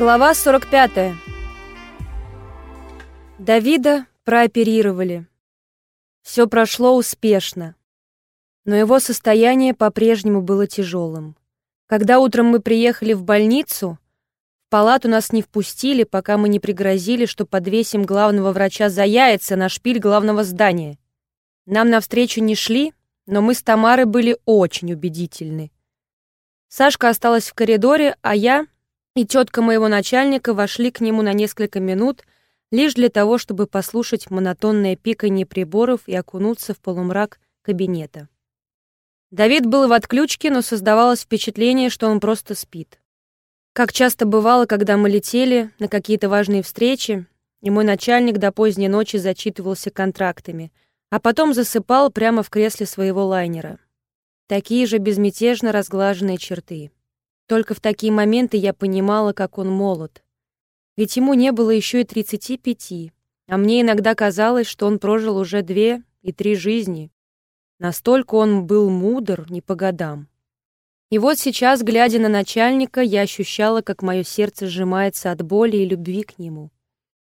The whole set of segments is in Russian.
Глава 45. Давида прооперировали. Все прошло успешно, но его состояние по-прежнему было тяжелым. Когда утром мы приехали в больницу, в палату нас не впустили, пока мы не пригрозили, что подвесим главного врача за яйца на шпиль главного здания. Нам навстречу не шли, но мы с Тамарой были очень убедительны. Сашка осталась в коридоре, а я и тетка моего начальника вошли к нему на несколько минут лишь для того, чтобы послушать монотонное пиканье приборов и окунуться в полумрак кабинета. Давид был в отключке, но создавалось впечатление, что он просто спит. Как часто бывало, когда мы летели на какие-то важные встречи, и мой начальник до поздней ночи зачитывался контрактами, а потом засыпал прямо в кресле своего лайнера. Такие же безмятежно разглаженные черты. Только в такие моменты я понимала, как он молод. Ведь ему не было еще и 35, а мне иногда казалось, что он прожил уже две и три жизни. Настолько он был мудр не по годам. И вот сейчас, глядя на начальника, я ощущала, как мое сердце сжимается от боли и любви к нему.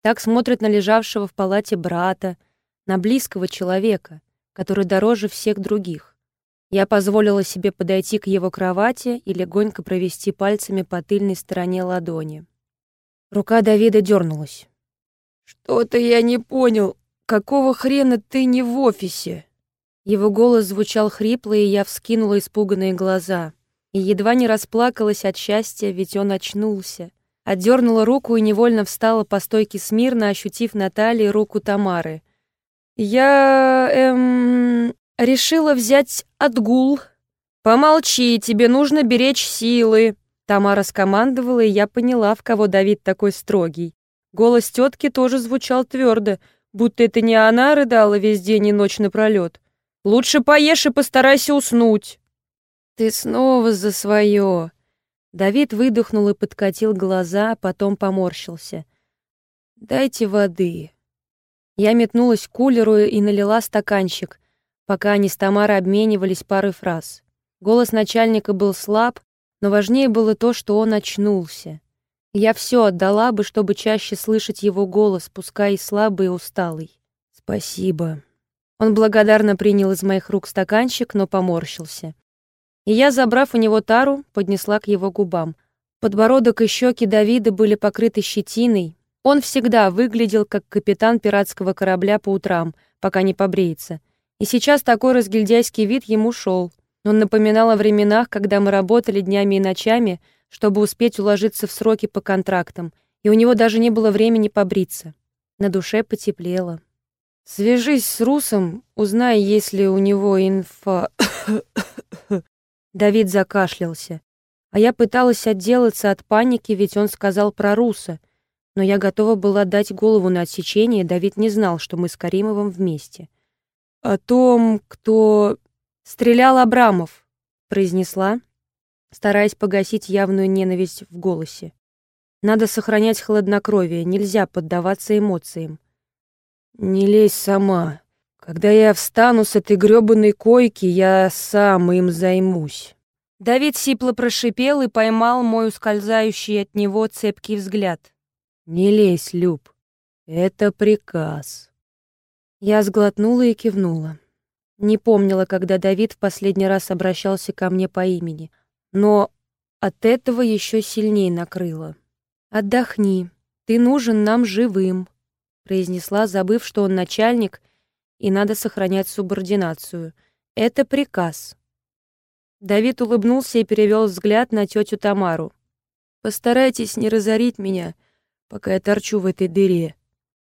Так смотрит на лежавшего в палате брата, на близкого человека, который дороже всех других. Я позволила себе подойти к его кровати и легонько провести пальцами по тыльной стороне ладони. Рука Давида дернулась. «Что-то я не понял. Какого хрена ты не в офисе?» Его голос звучал хрипло, и я вскинула испуганные глаза. И едва не расплакалась от счастья, ведь он очнулся. Отдернула руку и невольно встала по стойке смирно, ощутив на талии руку Тамары. «Я... эм... Решила взять отгул. Помолчи, тебе нужно беречь силы. Тамара скомандовала, и я поняла, в кого Давид такой строгий. Голос тетки тоже звучал твердо, будто это не она рыдала весь день и ночь напролет. Лучше поешь и постарайся уснуть. Ты снова за свое. Давид выдохнул и подкатил глаза, а потом поморщился. «Дайте воды». Я метнулась к кулеру и налила стаканчик пока они с Тамарой обменивались парой фраз. Голос начальника был слаб, но важнее было то, что он очнулся. Я все отдала бы, чтобы чаще слышать его голос, пускай и слабый и усталый. «Спасибо». Он благодарно принял из моих рук стаканчик, но поморщился. И я, забрав у него тару, поднесла к его губам. Подбородок и щеки Давида были покрыты щетиной. Он всегда выглядел как капитан пиратского корабля по утрам, пока не побреется — и сейчас такой разгильдяйский вид ему шел. Он напоминал о временах, когда мы работали днями и ночами, чтобы успеть уложиться в сроки по контрактам, и у него даже не было времени побриться. На душе потеплело. «Свяжись с Русом, узнай, есть ли у него инфа...» Давид закашлялся. А я пыталась отделаться от паники, ведь он сказал про Руса. Но я готова была дать голову на отсечение, Давид не знал, что мы с Каримовым вместе. «О том, кто стрелял Абрамов», — произнесла, стараясь погасить явную ненависть в голосе. «Надо сохранять хладнокровие, нельзя поддаваться эмоциям». «Не лезь сама. Когда я встану с этой грёбаной койки, я сам им займусь». Давид сипло прошипел и поймал мой ускользающий от него цепкий взгляд. «Не лезь, Люб. Это приказ». Я сглотнула и кивнула. Не помнила, когда Давид в последний раз обращался ко мне по имени, но от этого еще сильнее накрыло. «Отдохни, ты нужен нам живым», — произнесла, забыв, что он начальник, и надо сохранять субординацию. «Это приказ». Давид улыбнулся и перевел взгляд на тетю Тамару. «Постарайтесь не разорить меня, пока я торчу в этой дыре»,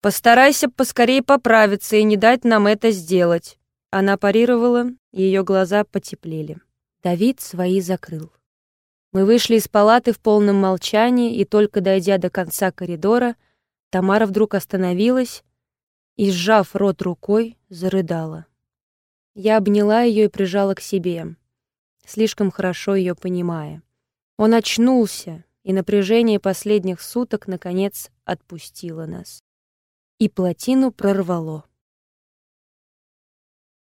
Постарайся поскорее поправиться и не дать нам это сделать. Она парировала, ее глаза потеплели. Давид свои закрыл. Мы вышли из палаты в полном молчании, и только дойдя до конца коридора, Тамара вдруг остановилась и, сжав рот рукой, зарыдала. Я обняла ее и прижала к себе, слишком хорошо ее понимая. Он очнулся, и напряжение последних суток, наконец, отпустило нас и плотину прорвало.